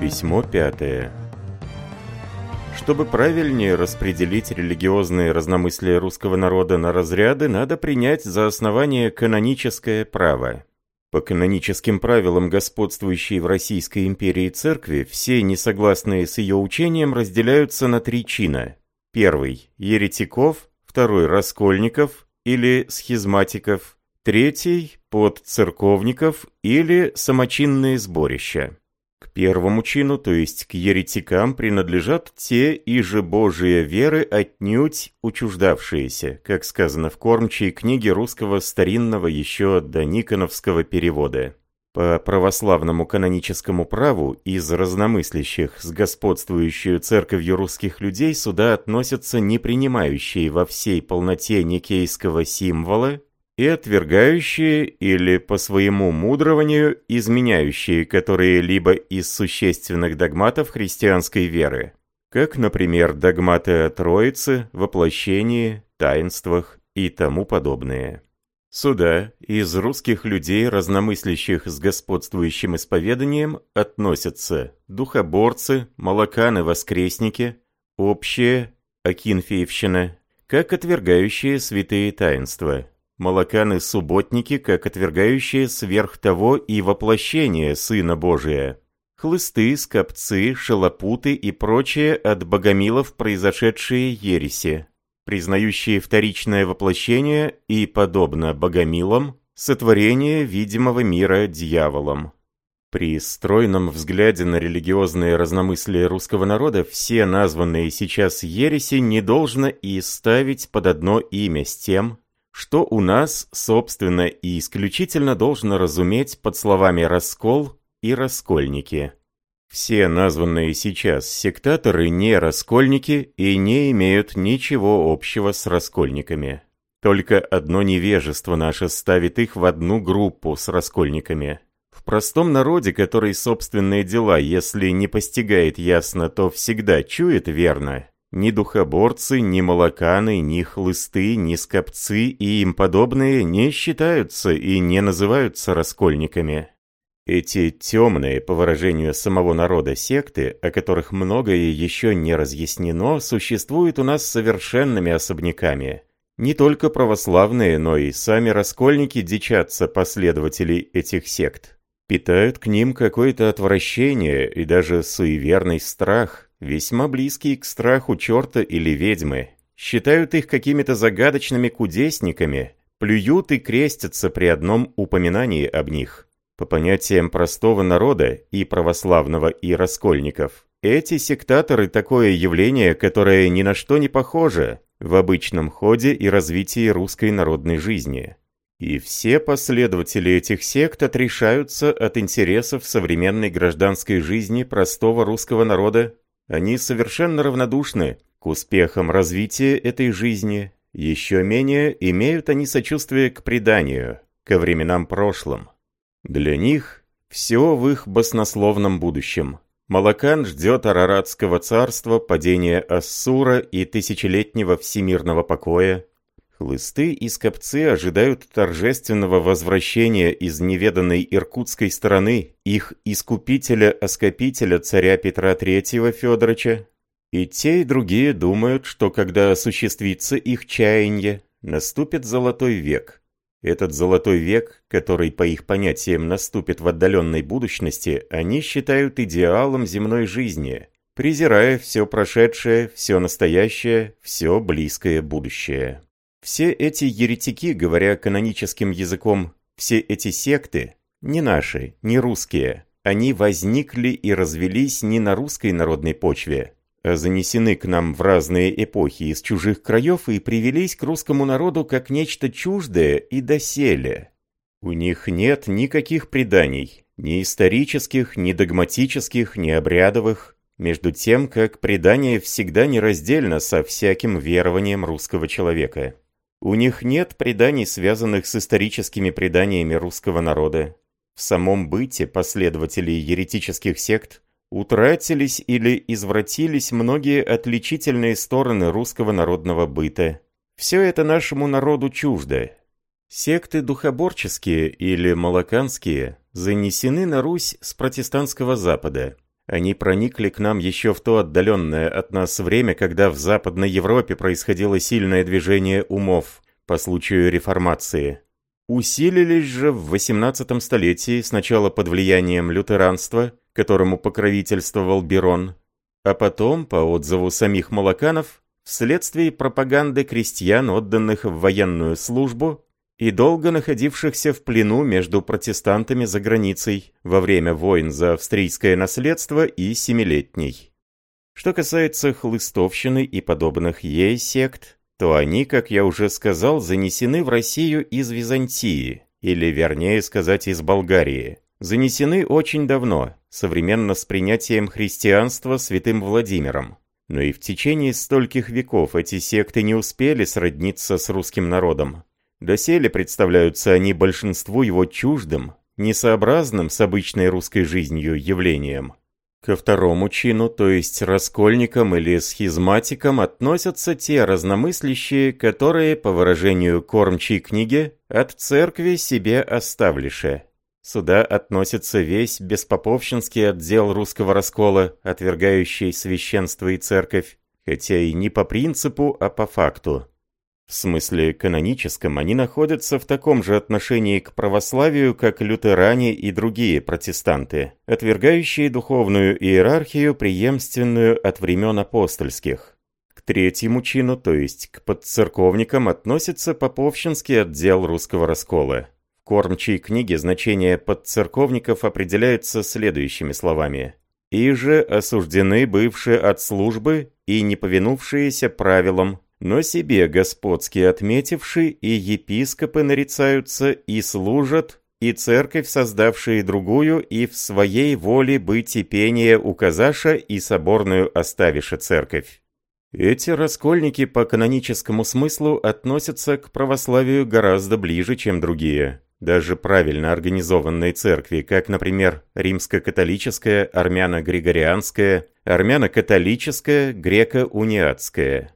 Письмо пятое. Чтобы правильнее распределить религиозные разномыслия русского народа на разряды, надо принять за основание каноническое право. По каноническим правилам господствующей в Российской империи церкви, все несогласные с ее учением разделяются на три чина. Первый – еретиков, второй – раскольников или схизматиков, третий – подцерковников или самочинные сборища. Первому чину, то есть к еретикам, принадлежат те и же Божие веры отнюдь учуждавшиеся, как сказано в кормчей книге русского старинного еще до Никоновского перевода. По православному каноническому праву из разномыслящих с господствующей церковью русских людей сюда относятся не принимающие во всей полноте никейского символа, и отвергающие или по своему мудрованию изменяющие которые-либо из существенных догматов христианской веры, как, например, догматы о Троице, воплощении, таинствах и тому подобное. Сюда из русских людей, разномыслящих с господствующим исповеданием, относятся духоборцы, молоканы-воскресники, общие, акинфеевщина, как отвергающие святые таинства, молоканы-субботники, как отвергающие сверх того и воплощение Сына Божия. Хлысты, скопцы, шалопуты и прочее от богомилов произошедшие ереси, признающие вторичное воплощение и, подобно богомилам, сотворение видимого мира дьяволом. При стройном взгляде на религиозные разномыслия русского народа все названные сейчас ереси не должно и ставить под одно имя с тем, что у нас, собственно и исключительно должно разуметь под словами «раскол» и «раскольники». Все названные сейчас сектаторы не раскольники и не имеют ничего общего с раскольниками. Только одно невежество наше ставит их в одну группу с раскольниками. В простом народе, который собственные дела, если не постигает ясно, то всегда чует верно, ни духоборцы, ни молоканы, ни хлысты, ни скопцы и им подобные не считаются и не называются раскольниками. Эти темные, по выражению самого народа, секты, о которых многое еще не разъяснено, существуют у нас совершенными особняками. Не только православные, но и сами раскольники дичатся последователей этих сект. Питают к ним какое-то отвращение и даже суеверный страх – весьма близкие к страху черта или ведьмы, считают их какими-то загадочными кудесниками, плюют и крестятся при одном упоминании об них. По понятиям простого народа и православного и раскольников, эти сектаторы – такое явление, которое ни на что не похоже в обычном ходе и развитии русской народной жизни. И все последователи этих сект отрешаются от интересов современной гражданской жизни простого русского народа они совершенно равнодушны к успехам развития этой жизни, еще менее имеют они сочувствие к преданию, ко временам прошлым. Для них все в их баснословном будущем. Малакан ждет Араратского царства, падения Ассура и тысячелетнего всемирного покоя, Хлысты и скопцы ожидают торжественного возвращения из неведанной иркутской стороны их искупителя-оскопителя царя Петра III Федоровича. И те, и другие думают, что когда осуществится их чаяние, наступит золотой век. Этот золотой век, который по их понятиям наступит в отдаленной будущности, они считают идеалом земной жизни, презирая все прошедшее, все настоящее, все близкое будущее. Все эти еретики, говоря каноническим языком, все эти секты, не наши, не русские, они возникли и развелись не на русской народной почве, а занесены к нам в разные эпохи из чужих краев и привелись к русскому народу как нечто чуждое и доселе. У них нет никаких преданий, ни исторических, ни догматических, ни обрядовых, между тем, как предание всегда нераздельно со всяким верованием русского человека. У них нет преданий, связанных с историческими преданиями русского народа. В самом быте последователей еретических сект утратились или извратились многие отличительные стороны русского народного быта. Все это нашему народу чуждо. Секты духоборческие или молоканские занесены на Русь с протестантского Запада. Они проникли к нам еще в то отдаленное от нас время, когда в Западной Европе происходило сильное движение умов по случаю реформации. Усилились же в XVIII столетии сначала под влиянием лютеранства, которому покровительствовал Берон, а потом, по отзыву самих молоканов, вследствие пропаганды крестьян, отданных в военную службу, и долго находившихся в плену между протестантами за границей во время войн за австрийское наследство и семилетней. Что касается хлыстовщины и подобных ей сект, то они, как я уже сказал, занесены в Россию из Византии, или вернее сказать из Болгарии. Занесены очень давно, современно с принятием христианства святым Владимиром. Но и в течение стольких веков эти секты не успели сродниться с русским народом, Доселе представляются они большинству его чуждым, несообразным с обычной русской жизнью явлением. Ко второму чину, то есть раскольникам или схизматикам, относятся те разномыслящие, которые, по выражению кормчей книги, от церкви себе оставлише. Сюда относится весь беспоповщинский отдел русского раскола, отвергающий священство и церковь, хотя и не по принципу, а по факту. В смысле каноническом они находятся в таком же отношении к православию, как лютеране и другие протестанты, отвергающие духовную иерархию, преемственную от времен апостольских. К третьему чину, то есть к подцерковникам, относится поповщинский отдел русского раскола. В кормчей книге значение подцерковников определяется следующими словами. «И же осуждены бывшие от службы и не повинувшиеся правилам но себе господски отметивший и епископы нарицаются и служат, и церковь, создавшие другую, и в своей воле быть и пение указаша, и соборную оставиша церковь. Эти раскольники по каноническому смыслу относятся к православию гораздо ближе, чем другие, даже правильно организованные церкви, как, например, римско-католическая, армяно-григорианская, армяно-католическая, греко-униатская.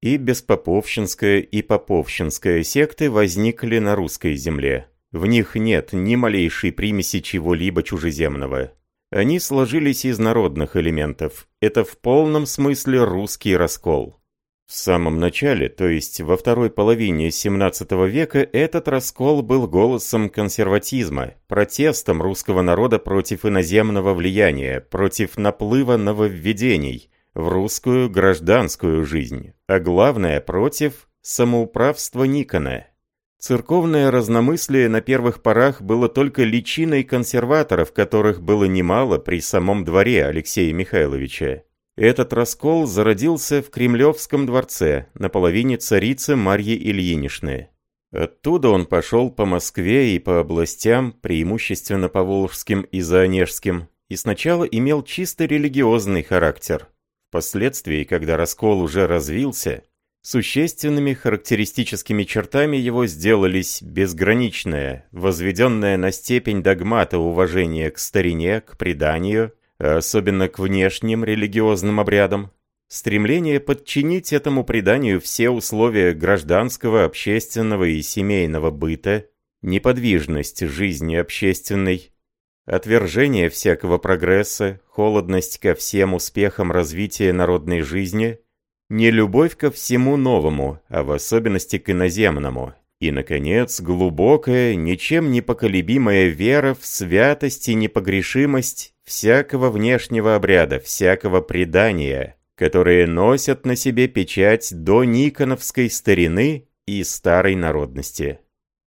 И беспоповщинская, и поповщинская секты возникли на русской земле. В них нет ни малейшей примеси чего-либо чужеземного. Они сложились из народных элементов. Это в полном смысле русский раскол. В самом начале, то есть во второй половине XVII века, этот раскол был голосом консерватизма, протестом русского народа против иноземного влияния, против наплыва нововведений – в русскую гражданскую жизнь, а главное против самоуправства Никона. Церковное разномыслие на первых порах было только личиной консерваторов, которых было немало при самом дворе Алексея Михайловича. Этот раскол зародился в Кремлевском дворце, на половине царицы Марьи Ильиничны. Оттуда он пошел по Москве и по областям, преимущественно по Волжским и Заонежским, и сначала имел чисто религиозный характер. Впоследствии, когда раскол уже развился, существенными характеристическими чертами его сделались безграничное, возведенное на степень догмата уважение к старине, к преданию, а особенно к внешним религиозным обрядам, стремление подчинить этому преданию все условия гражданского, общественного и семейного быта, неподвижность жизни общественной, отвержение всякого прогресса, холодность ко всем успехам развития народной жизни, нелюбовь ко всему новому, а в особенности к иноземному, и, наконец, глубокая, ничем не поколебимая вера в святость и непогрешимость всякого внешнего обряда, всякого предания, которые носят на себе печать до Никоновской старины и старой народности.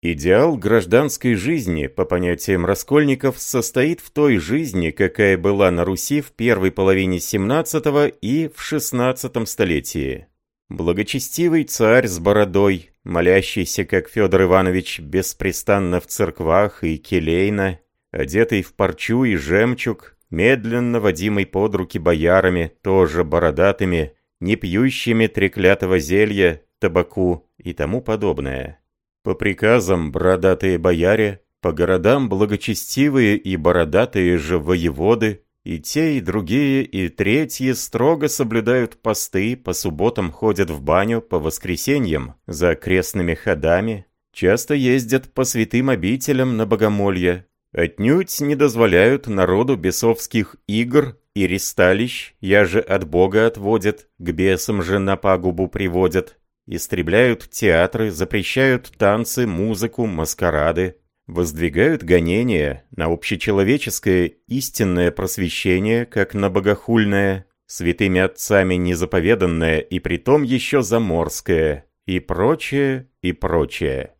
Идеал гражданской жизни, по понятиям раскольников, состоит в той жизни, какая была на Руси в первой половине XVII и в XVI столетии. Благочестивый царь с бородой, молящийся, как Федор Иванович, беспрестанно в церквах и келейно, одетый в парчу и жемчуг, медленно водимый под руки боярами, тоже бородатыми, не пьющими треклятого зелья, табаку и тому подобное. По приказам бородатые бояре, по городам благочестивые и бородатые же воеводы, и те, и другие, и третьи строго соблюдают посты, по субботам ходят в баню, по воскресеньям за окрестными ходами, часто ездят по святым обителям на богомолье, отнюдь не дозволяют народу бесовских игр и ресталищ, я же от Бога отводят, к бесам же на пагубу приводят. Истребляют театры, запрещают танцы, музыку, маскарады, воздвигают гонения на общечеловеческое истинное просвещение, как на богохульное, святыми отцами незаповеданное и притом еще заморское, и прочее, и прочее.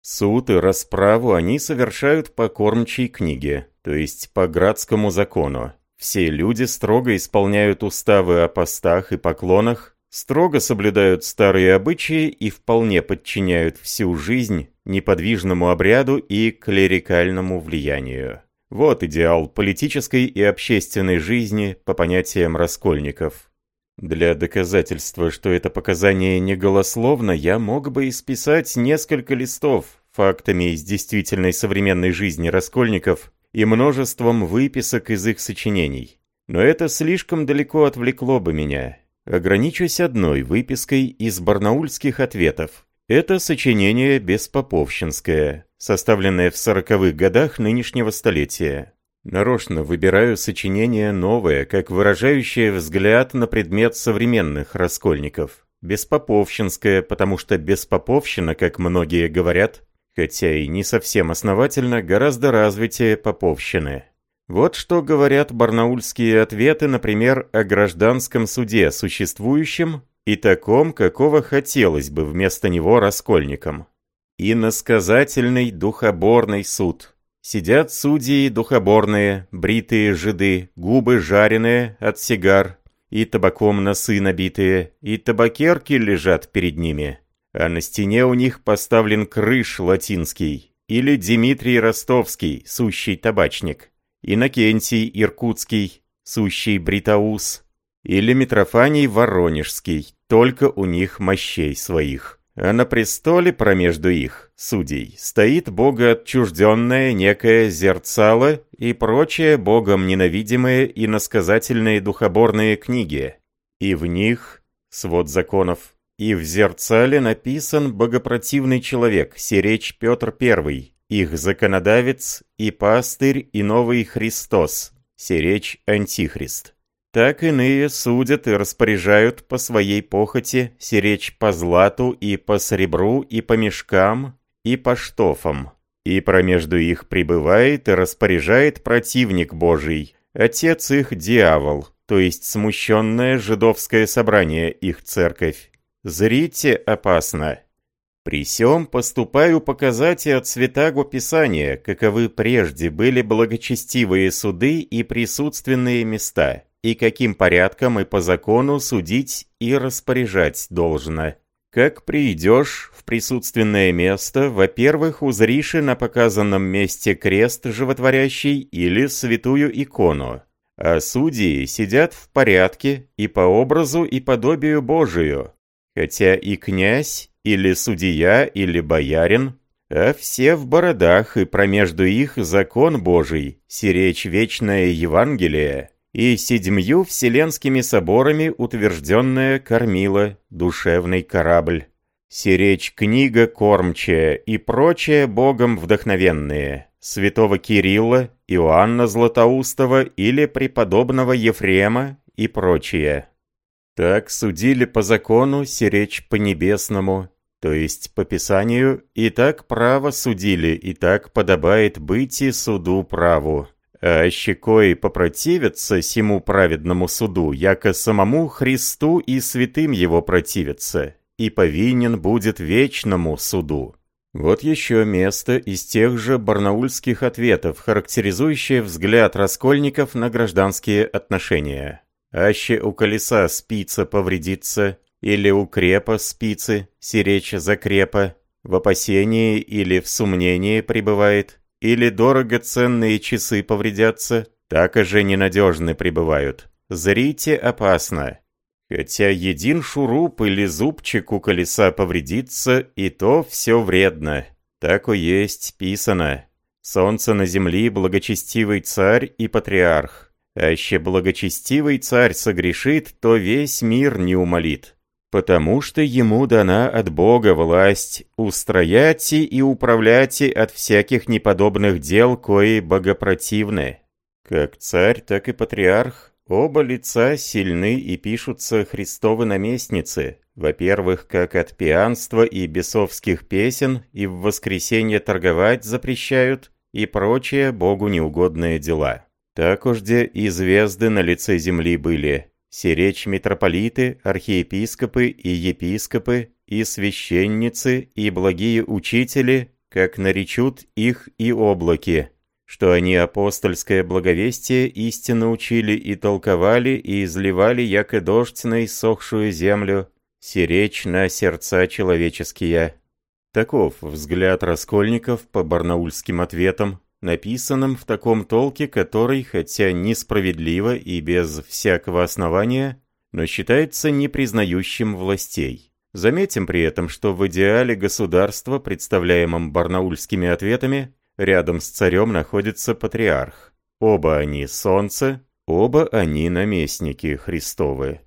Суд и расправу они совершают по кормчей книге, то есть по градскому закону. Все люди строго исполняют уставы о постах и поклонах, строго соблюдают старые обычаи и вполне подчиняют всю жизнь неподвижному обряду и клерикальному влиянию. Вот идеал политической и общественной жизни по понятиям раскольников. Для доказательства, что это показание не голословно, я мог бы исписать несколько листов фактами из действительной современной жизни раскольников и множеством выписок из их сочинений. Но это слишком далеко отвлекло бы меня. Ограничусь одной выпиской из барнаульских ответов. Это сочинение беспоповщинское, составленное в сороковых годах нынешнего столетия. Нарочно выбираю сочинение новое, как выражающее взгляд на предмет современных раскольников. Беспоповщинское, потому что беспоповщина, как многие говорят, хотя и не совсем основательно, гораздо развитие поповщины. Вот что говорят барнаульские ответы, например, о гражданском суде, существующем, и таком, какого хотелось бы вместо него раскольникам. Иносказательный духоборный суд. Сидят судьи духоборные, бритые жиды, губы жареные от сигар, и табаком носы набитые, и табакерки лежат перед ними а на стене у них поставлен крыш латинский, или Дмитрий Ростовский, сущий табачник, Иннокентий Иркутский, сущий бритаус, или Митрофаний Воронежский, только у них мощей своих. А на престоле промежду их, судей, стоит богоотчужденное некое зерцало и прочие богом ненавидимые и насказательные духоборные книги. И в них, свод законов, и в зерцале написан богопротивный человек, сиречь Петр I, их законодавец и пастырь и новый Христос, сиречь Антихрист. Так иные судят и распоряжают по своей похоти, сиречь по злату и по сребру и по мешкам и по штофам. И промежду их пребывает и распоряжает противник Божий, отец их дьявол, то есть смущенное жидовское собрание их церковь. Зрите опасно. При сём поступаю показать и от святаго Писания, каковы прежде были благочестивые суды и присутственные места, и каким порядком и по закону судить и распоряжать должно. Как придешь в присутственное место, во-первых, узришь на показанном месте крест животворящий или святую икону, а судьи сидят в порядке и по образу и подобию Божию, хотя и князь, или судья, или боярин, а все в бородах, и промежду их закон Божий, сиречь вечное Евангелие, и седьмью вселенскими соборами утвержденное кормило, душевный корабль. Сиречь книга кормчая и прочее Богом вдохновенные, святого Кирилла, Иоанна Златоустова или преподобного Ефрема и прочее. Так судили по закону, сиречь по небесному, то есть по Писанию, и так право судили, и так подобает быть и суду праву. А щекой попротивятся сему праведному суду, яко самому Христу и святым его противятся, и повинен будет вечному суду. Вот еще место из тех же барнаульских ответов, характеризующее взгляд раскольников на гражданские отношения. Аще у колеса спица повредится, или у крепа спицы, сиречь за крепа, в опасении или в сомнении пребывает, или дорого ценные часы повредятся, так и же ненадежны пребывают. Зрите опасно. Хотя един шуруп или зубчик у колеса повредится, и то все вредно. Так и есть писано. Солнце на земли благочестивый царь и патриарх. Аще благочестивый царь согрешит, то весь мир не умолит. Потому что ему дана от Бога власть устроять и управлять от всяких неподобных дел, кои богопротивны. Как царь, так и патриарх Оба лица сильны и пишутся Христовы наместницы, во-первых, как от пьянства и бесовских песен, и в воскресенье торговать запрещают, и прочие Богу неугодные дела. Так ужде и звезды на лице земли были, сиречь митрополиты, архиепископы и епископы, и священницы, и благие учители, как наречут их и облаки, что они апостольское благовестие истинно учили и толковали, и изливали, яко дождь на иссохшую землю, сиречь на сердца человеческие. Таков взгляд раскольников по барнаульским ответам, написанным в таком толке, который, хотя несправедливо и без всякого основания, но считается непризнающим властей. Заметим при этом, что в идеале государства, представляемом барнаульскими ответами, Рядом с царем находится патриарх. Оба они солнце, оба они наместники Христовы.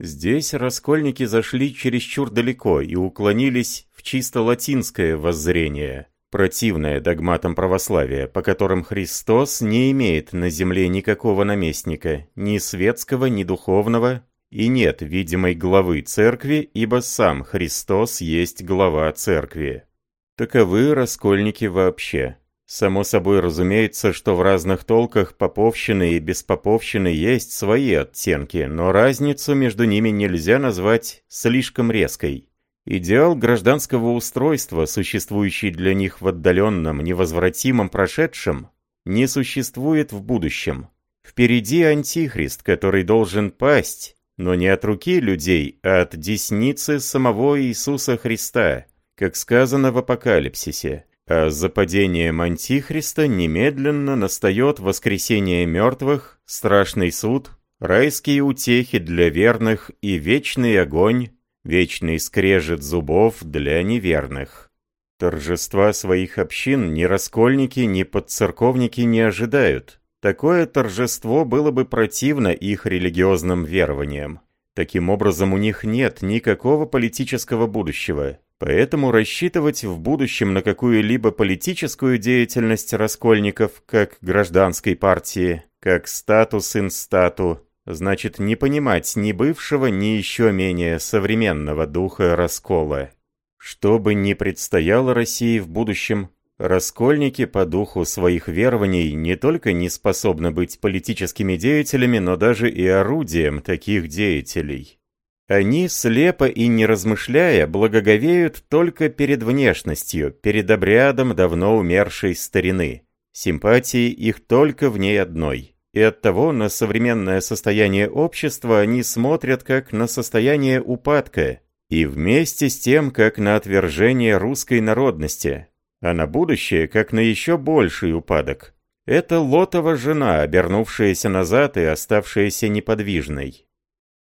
Здесь раскольники зашли чересчур далеко и уклонились в чисто латинское воззрение, противное догматам православия, по которым Христос не имеет на земле никакого наместника, ни светского, ни духовного, и нет видимой главы церкви, ибо сам Христос есть глава церкви. Таковы раскольники вообще. Само собой разумеется, что в разных толках поповщины и беспоповщины есть свои оттенки, но разницу между ними нельзя назвать слишком резкой. Идеал гражданского устройства, существующий для них в отдаленном, невозвратимом прошедшем, не существует в будущем. Впереди антихрист, который должен пасть, но не от руки людей, а от десницы самого Иисуса Христа – как сказано в Апокалипсисе. А за падением Антихриста немедленно настает воскресение мертвых, страшный суд, райские утехи для верных и вечный огонь, вечный скрежет зубов для неверных. Торжества своих общин ни раскольники, ни подцерковники не ожидают. Такое торжество было бы противно их религиозным верованиям. Таким образом, у них нет никакого политического будущего. Поэтому рассчитывать в будущем на какую-либо политическую деятельность раскольников, как гражданской партии, как статус инстату, значит не понимать ни бывшего, ни еще менее современного духа раскола. Что бы ни предстояло России в будущем, раскольники по духу своих верований не только не способны быть политическими деятелями, но даже и орудием таких деятелей. Они, слепо и не размышляя, благоговеют только перед внешностью, перед обрядом давно умершей старины. Симпатии их только в ней одной. И оттого на современное состояние общества они смотрят как на состояние упадка, и вместе с тем как на отвержение русской народности, а на будущее как на еще больший упадок. Это Лотова жена, обернувшаяся назад и оставшаяся неподвижной.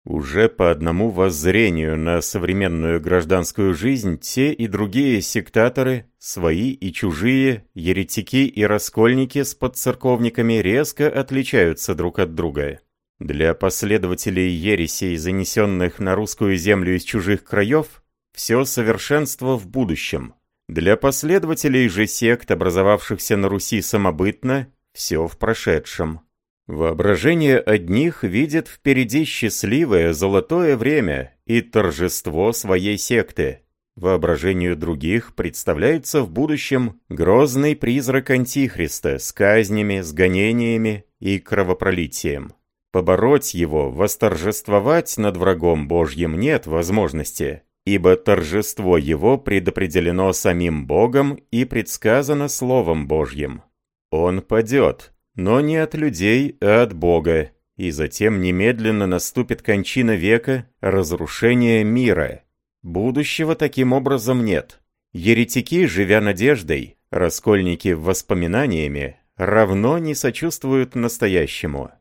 Уже по одному воззрению на современную гражданскую жизнь те и другие сектаторы, свои и чужие, еретики и раскольники с подцерковниками резко отличаются друг от друга. Для последователей ересей, занесенных на русскую землю из чужих краев, все совершенство в будущем. Для последователей же сект, образовавшихся на Руси самобытно, все в прошедшем. Воображение одних видит впереди счастливое золотое время и торжество своей секты. Воображению других представляется в будущем грозный призрак Антихриста с казнями, с гонениями и кровопролитием. Побороть его, восторжествовать над врагом Божьим нет возможности, ибо торжество его предопределено самим Богом и предсказано Словом Божьим. Он падет, но не от людей, а от Бога, и затем немедленно наступит кончина века, разрушение мира. Будущего таким образом нет. Еретики, живя надеждой, раскольники воспоминаниями, равно не сочувствуют настоящему.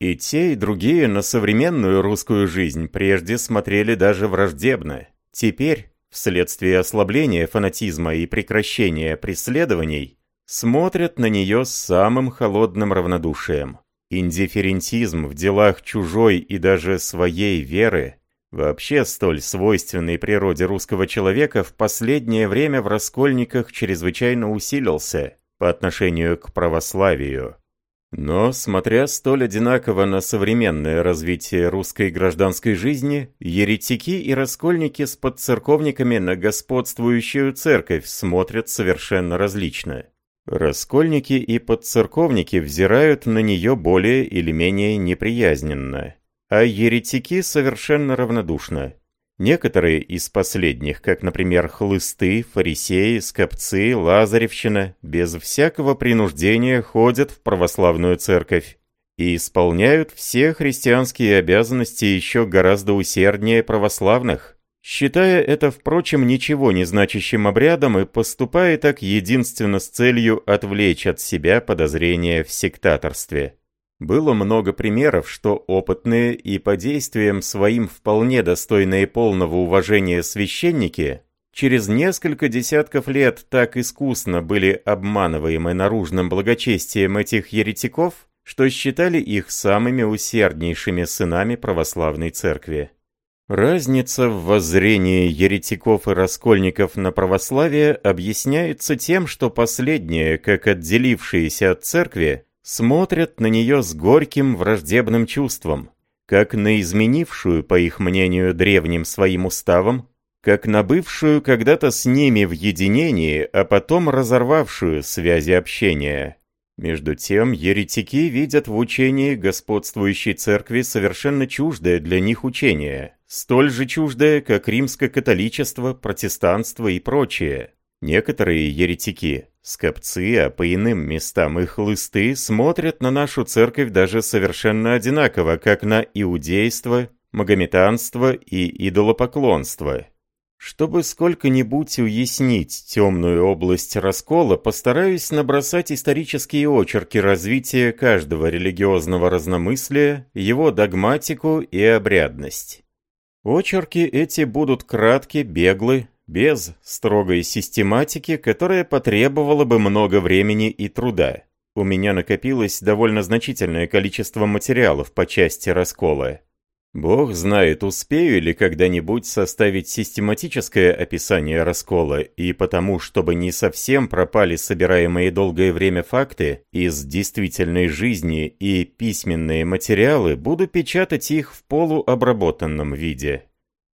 И те, и другие на современную русскую жизнь прежде смотрели даже враждебно. Теперь, вследствие ослабления фанатизма и прекращения преследований, смотрят на нее с самым холодным равнодушием. Индифферентизм в делах чужой и даже своей веры, вообще столь свойственной природе русского человека, в последнее время в раскольниках чрезвычайно усилился по отношению к православию. Но, смотря столь одинаково на современное развитие русской гражданской жизни, еретики и раскольники с подцерковниками на господствующую церковь смотрят совершенно различно. Раскольники и подцерковники взирают на нее более или менее неприязненно, а еретики совершенно равнодушно. Некоторые из последних, как, например, хлысты, фарисеи, скопцы, лазаревщина, без всякого принуждения ходят в православную церковь и исполняют все христианские обязанности еще гораздо усерднее православных, считая это, впрочем, ничего не значащим обрядом и поступая так единственно с целью отвлечь от себя подозрения в сектаторстве. Было много примеров, что опытные и по действиям своим вполне достойные полного уважения священники через несколько десятков лет так искусно были обманываемы наружным благочестием этих еретиков, что считали их самыми усерднейшими сынами православной церкви. Разница в воззрении еретиков и раскольников на православие объясняется тем, что последние, как отделившиеся от церкви, смотрят на нее с горьким враждебным чувством, как на изменившую, по их мнению, древним своим уставом, как на бывшую когда-то с ними в единении, а потом разорвавшую связи общения. Между тем, еретики видят в учении господствующей церкви совершенно чуждое для них учение, столь же чуждое, как римское католичество, протестанство и прочее. Некоторые еретики, скопцы, а по иным местам их хлысты, смотрят на нашу церковь даже совершенно одинаково, как на иудейство, магометанство и идолопоклонство. Чтобы сколько-нибудь уяснить темную область раскола, постараюсь набросать исторические очерки развития каждого религиозного разномыслия, его догматику и обрядность. Очерки эти будут кратки, беглы, без строгой систематики, которая потребовала бы много времени и труда. У меня накопилось довольно значительное количество материалов по части раскола. Бог знает, успею ли когда-нибудь составить систематическое описание раскола, и потому, чтобы не совсем пропали собираемые долгое время факты из действительной жизни и письменные материалы, буду печатать их в полуобработанном виде.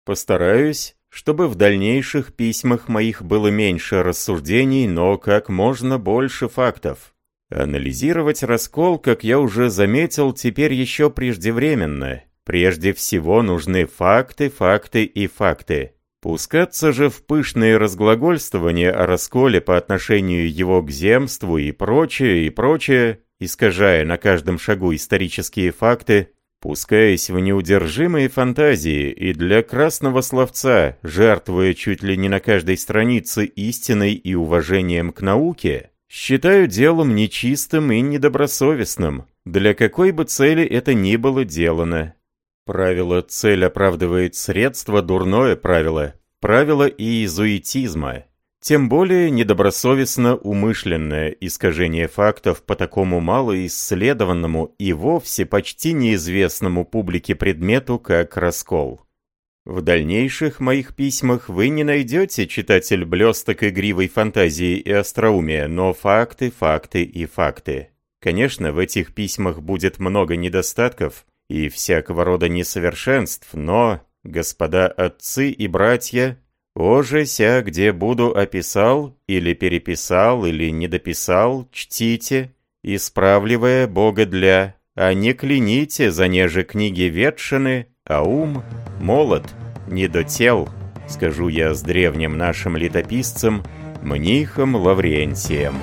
Постараюсь чтобы в дальнейших письмах моих было меньше рассуждений, но как можно больше фактов. Анализировать раскол, как я уже заметил, теперь еще преждевременно. Прежде всего нужны факты, факты и факты. Пускаться же в пышные разглагольствования о расколе по отношению его к земству и прочее, и прочее, искажая на каждом шагу исторические факты, Пускаясь в неудержимые фантазии и для красного словца, жертвуя чуть ли не на каждой странице истиной и уважением к науке, считаю делом нечистым и недобросовестным, для какой бы цели это ни было делано. Правило «цель оправдывает средства» — дурное правило, правило иезуитизма. Тем более недобросовестно умышленное искажение фактов по такому малоисследованному и вовсе почти неизвестному публике предмету, как раскол. В дальнейших моих письмах вы не найдете, читатель, блесток игривой фантазии и остроумия, но факты, факты и факты. Конечно, в этих письмах будет много недостатков и всякого рода несовершенств, но, господа отцы и братья, Оже ся, где буду описал, или переписал, или недописал, чтите, исправливая Бога для, а не кляните за неже книги ветшины, а ум молод, не скажу я с древним нашим летописцем, Мнихом Лаврентием.